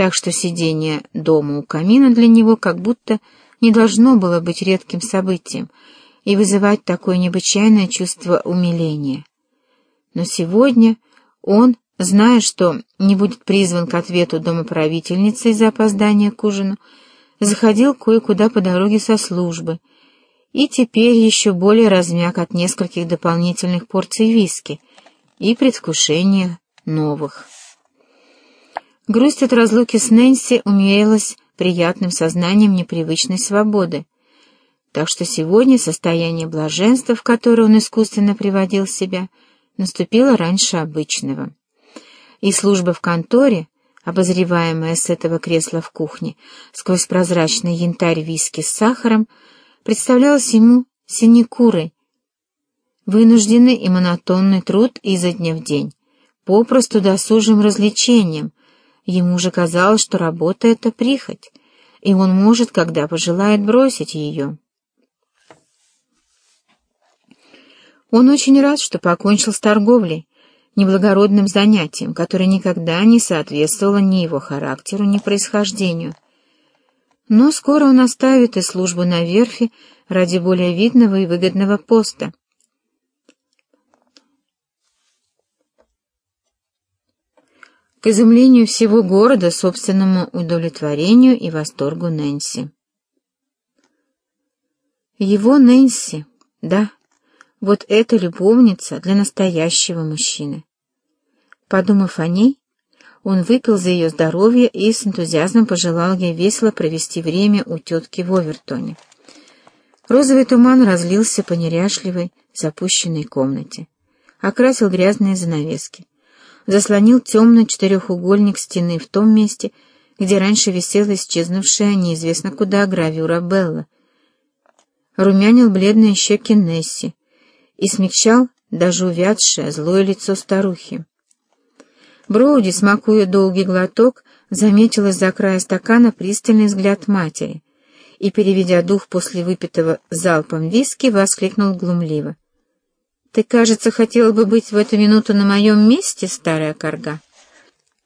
так что сидение дома у камина для него как будто не должно было быть редким событием и вызывать такое необычайное чувство умиления. Но сегодня он, зная, что не будет призван к ответу домоправительницы из-за опоздания к ужину, заходил кое-куда по дороге со службы и теперь еще более размяк от нескольких дополнительных порций виски и предвкушения новых. Грусть от разлуки с Нэнси умеялась приятным сознанием непривычной свободы, так что сегодня состояние блаженства, в которое он искусственно приводил себя, наступило раньше обычного. И служба в конторе, обозреваемая с этого кресла в кухне, сквозь прозрачный янтарь виски с сахаром, представлялась ему синекурой, вынужденный и монотонный труд изо дня в день, попросту досужим развлечением. Ему же казалось, что работа — это прихоть, и он может, когда пожелает, бросить ее. Он очень рад, что покончил с торговлей, неблагородным занятием, которое никогда не соответствовало ни его характеру, ни происхождению. Но скоро он оставит и службу на верфи ради более видного и выгодного поста. К изумлению всего города, собственному удовлетворению и восторгу Нэнси. Его Нэнси, да, вот эта любовница для настоящего мужчины. Подумав о ней, он выпил за ее здоровье и с энтузиазмом пожелал ей весело провести время у тетки в Овертоне. Розовый туман разлился по неряшливой, запущенной комнате, окрасил грязные занавески, заслонил темный четырехугольник стены в том месте, где раньше висела исчезнувшая неизвестно куда гравюра Белла, румянил бледные щеки Несси, и смягчал даже увядшее злое лицо старухи. Броуди, смакуя долгий глоток, заметил из-за края стакана пристальный взгляд матери и, переведя дух после выпитого залпом виски, воскликнул глумливо. «Ты, кажется, хотела бы быть в эту минуту на моем месте, старая корга?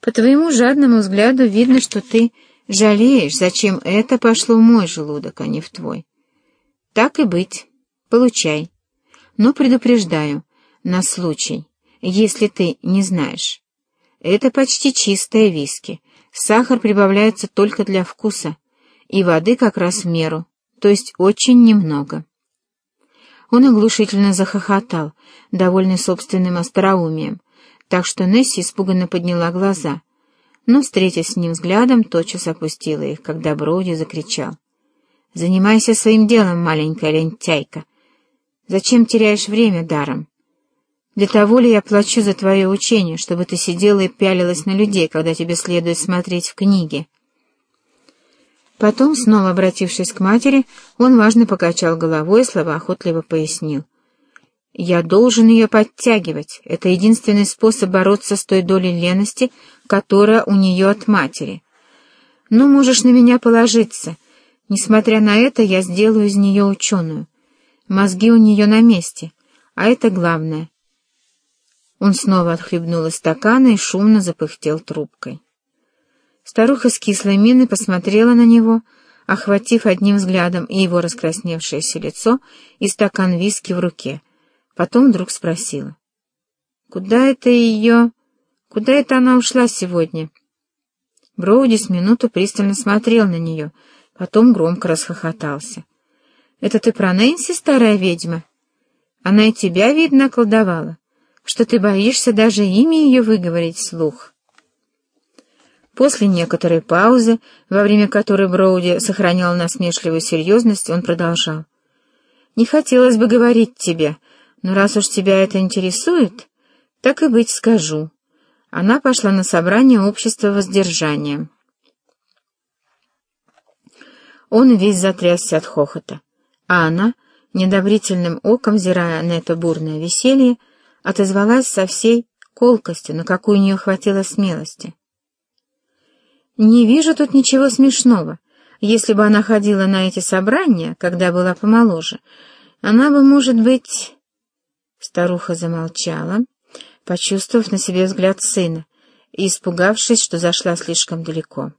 По твоему жадному взгляду видно, что ты жалеешь, зачем это пошло в мой желудок, а не в твой. Так и быть. Получай но предупреждаю, на случай, если ты не знаешь. Это почти чистое виски, сахар прибавляется только для вкуса, и воды как раз в меру, то есть очень немного. Он оглушительно захохотал, довольный собственным остроумием, так что Несси испуганно подняла глаза, но, встретясь с ним взглядом, тотчас опустила их, когда Броуди закричал. «Занимайся своим делом, маленькая лентяйка!» Зачем теряешь время даром? Для того ли я плачу за твое учение, чтобы ты сидела и пялилась на людей, когда тебе следует смотреть в книги?» Потом, снова обратившись к матери, он важно покачал головой и словоохотливо пояснил. «Я должен ее подтягивать. Это единственный способ бороться с той долей лености, которая у нее от матери. Ну, можешь на меня положиться. Несмотря на это, я сделаю из нее ученую. Мозги у нее на месте, а это главное. Он снова отхлебнул из стакана и шумно запыхтел трубкой. Старуха с кислой миной посмотрела на него, охватив одним взглядом и его раскрасневшееся лицо, и стакан виски в руке. Потом вдруг спросила. «Куда это ее... Куда это она ушла сегодня?» Броуди с минуту пристально смотрел на нее, потом громко расхохотался. Это ты про Нэнси, старая ведьма? Она и тебя, видно, колдовала, что ты боишься даже имя ее выговорить вслух. После некоторой паузы, во время которой Броуди сохранял насмешливую серьезность, он продолжал. «Не хотелось бы говорить тебе, но раз уж тебя это интересует, так и быть скажу». Она пошла на собрание общества воздержания. Он весь затрясся от хохота а она, недобрительным оком взирая на это бурное веселье, отозвалась со всей колкостью, на какую у нее хватило смелости. «Не вижу тут ничего смешного. Если бы она ходила на эти собрания, когда была помоложе, она бы, может быть...» Старуха замолчала, почувствовав на себе взгляд сына и испугавшись, что зашла слишком далеко.